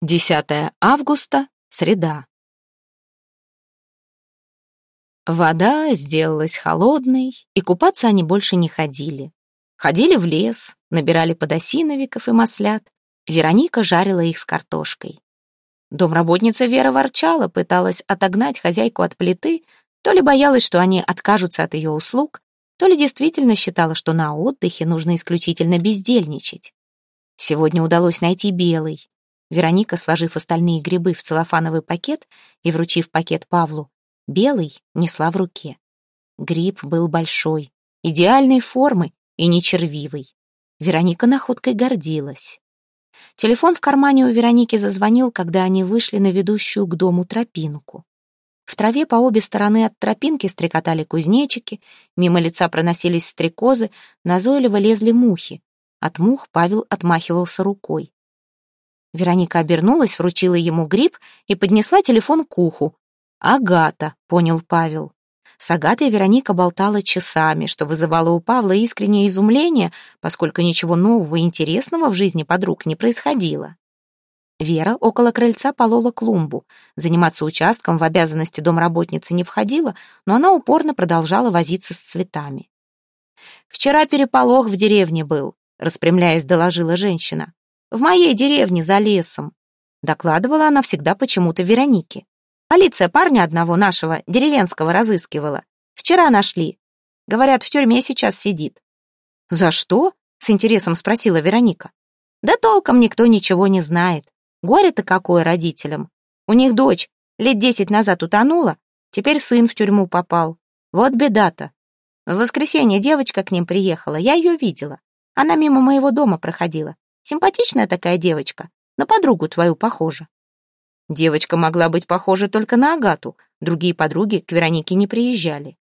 10 августа, среда. Вода сделалась холодной, и купаться они больше не ходили. Ходили в лес, набирали подосиновиков и маслят. Вероника жарила их с картошкой. Домработница Вера ворчала, пыталась отогнать хозяйку от плиты, то ли боялась, что они откажутся от ее услуг, то ли действительно считала, что на отдыхе нужно исключительно бездельничать. Сегодня удалось найти белый. Вероника, сложив остальные грибы в целлофановый пакет и вручив пакет Павлу, белый несла в руке. Гриб был большой, идеальной формы и не червивый. Вероника находкой гордилась. Телефон в кармане у Вероники зазвонил, когда они вышли на ведущую к дому тропинку. В траве по обе стороны от тропинки стрекотали кузнечики, мимо лица проносились стрекозы, назойливо лезли мухи. От мух Павел отмахивался рукой. Вероника обернулась, вручила ему гриб и поднесла телефон к уху. «Агата», — понял Павел. С Агатой Вероника болтала часами, что вызывало у Павла искреннее изумление, поскольку ничего нового и интересного в жизни подруг не происходило. Вера около крыльца полола клумбу. Заниматься участком в обязанности домработницы не входило, но она упорно продолжала возиться с цветами. «Вчера переполох в деревне был», — распрямляясь, доложила женщина. В моей деревне за лесом. Докладывала она всегда почему-то Веронике. Полиция парня одного нашего, деревенского, разыскивала. Вчера нашли. Говорят, в тюрьме сейчас сидит. «За что?» — с интересом спросила Вероника. «Да толком никто ничего не знает. Горе-то какое родителям. У них дочь лет десять назад утонула, теперь сын в тюрьму попал. Вот беда-то. В воскресенье девочка к ним приехала, я ее видела. Она мимо моего дома проходила. Симпатичная такая девочка, на подругу твою похожа». Девочка могла быть похожа только на Агату, другие подруги к Веронике не приезжали.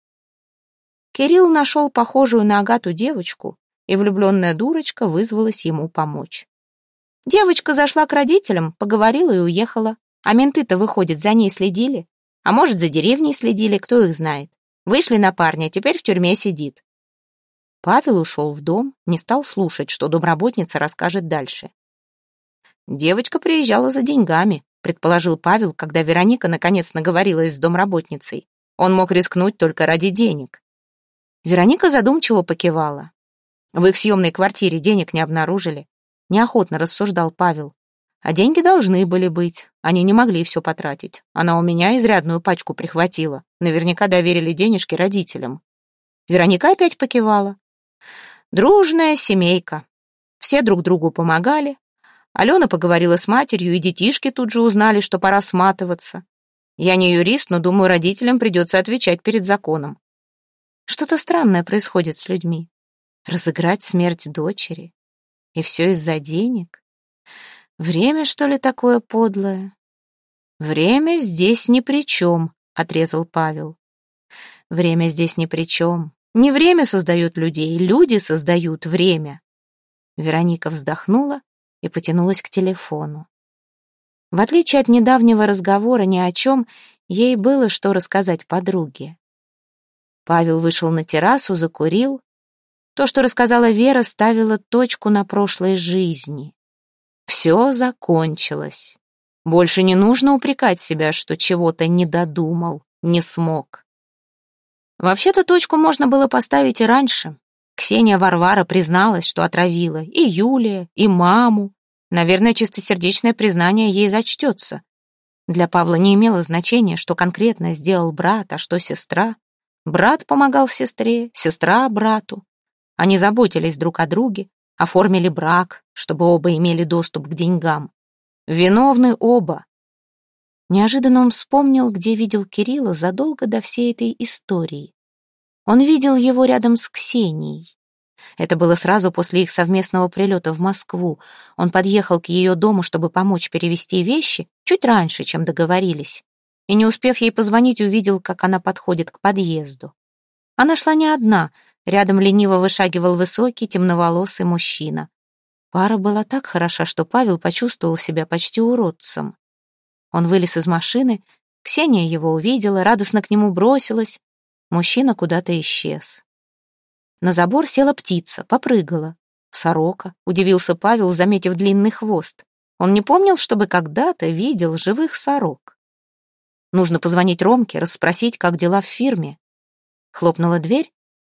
Кирилл нашел похожую на Агату девочку, и влюбленная дурочка вызвалась ему помочь. Девочка зашла к родителям, поговорила и уехала. А менты-то, выходит, за ней следили. А может, за деревней следили, кто их знает. Вышли на парня, теперь в тюрьме сидит. Павел ушел в дом, не стал слушать, что домработница расскажет дальше. «Девочка приезжала за деньгами», — предположил Павел, когда Вероника наконец наговорилась с домработницей. Он мог рискнуть только ради денег. Вероника задумчиво покивала. В их съемной квартире денег не обнаружили. Неохотно рассуждал Павел. А деньги должны были быть. Они не могли все потратить. Она у меня изрядную пачку прихватила. Наверняка доверили денежки родителям. Вероника опять покивала. Дружная семейка. Все друг другу помогали. Алена поговорила с матерью, и детишки тут же узнали, что пора сматываться. Я не юрист, но думаю, родителям придется отвечать перед законом. Что-то странное происходит с людьми. Разыграть смерть дочери. И все из-за денег. Время, что ли, такое подлое? Время здесь ни при чем, отрезал Павел. Время здесь ни при чем. Не время создает людей, люди создают время. Вероника вздохнула и потянулась к телефону. В отличие от недавнего разговора ни о чем, ей было что рассказать подруге. Павел вышел на террасу, закурил. То, что рассказала Вера, ставило точку на прошлой жизни. Все закончилось. Больше не нужно упрекать себя, что чего-то не додумал, не смог. Вообще-то точку можно было поставить и раньше. Ксения Варвара призналась, что отравила и Юлия, и маму. Наверное, чистосердечное признание ей зачтется. Для Павла не имело значения, что конкретно сделал брат, а что сестра. Брат помогал сестре, сестра — брату. Они заботились друг о друге, оформили брак, чтобы оба имели доступ к деньгам. Виновны оба. Неожиданно он вспомнил, где видел Кирилла задолго до всей этой истории. Он видел его рядом с Ксенией. Это было сразу после их совместного прилета в Москву. Он подъехал к ее дому, чтобы помочь перевести вещи, чуть раньше, чем договорились. И, не успев ей позвонить, увидел, как она подходит к подъезду. Она шла не одна, рядом лениво вышагивал высокий, темноволосый мужчина. Пара была так хороша, что Павел почувствовал себя почти уродцем. Он вылез из машины, Ксения его увидела, радостно к нему бросилась. Мужчина куда-то исчез. На забор села птица, попрыгала. Сорока, удивился Павел, заметив длинный хвост. Он не помнил, чтобы когда-то видел живых сорок. Нужно позвонить Ромке, расспросить, как дела в фирме. Хлопнула дверь.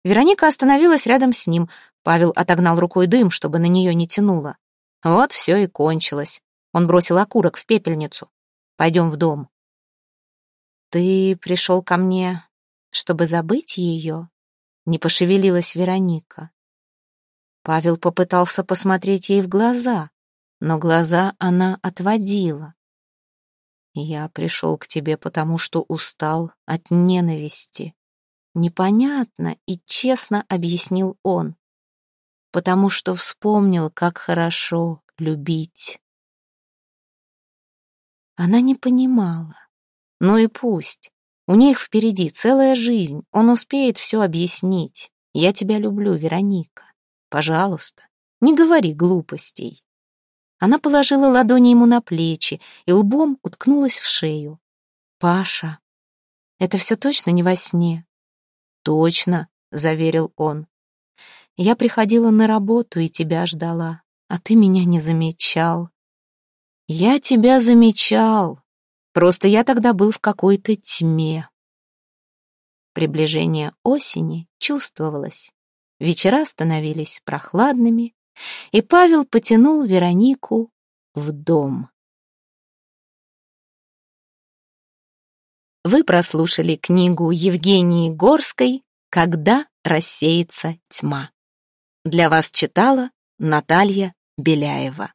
Вероника остановилась рядом с ним. Павел отогнал рукой дым, чтобы на нее не тянуло. Вот все и кончилось. Он бросил окурок в пепельницу. Пойдем в дом. Ты пришел ко мне, чтобы забыть ее? Не пошевелилась Вероника. Павел попытался посмотреть ей в глаза, но глаза она отводила. Я пришел к тебе, потому что устал от ненависти. Непонятно и честно объяснил он. Потому что вспомнил, как хорошо любить. Она не понимала. Ну и пусть. У них впереди целая жизнь. Он успеет все объяснить. Я тебя люблю, Вероника. Пожалуйста, не говори глупостей. Она положила ладони ему на плечи и лбом уткнулась в шею. «Паша, это все точно не во сне?» «Точно», — заверил он. «Я приходила на работу и тебя ждала, а ты меня не замечал». «Я тебя замечал, просто я тогда был в какой-то тьме». Приближение осени чувствовалось. Вечера становились прохладными, и Павел потянул Веронику в дом. Вы прослушали книгу Евгении Горской «Когда рассеется тьма». Для вас читала Наталья Беляева.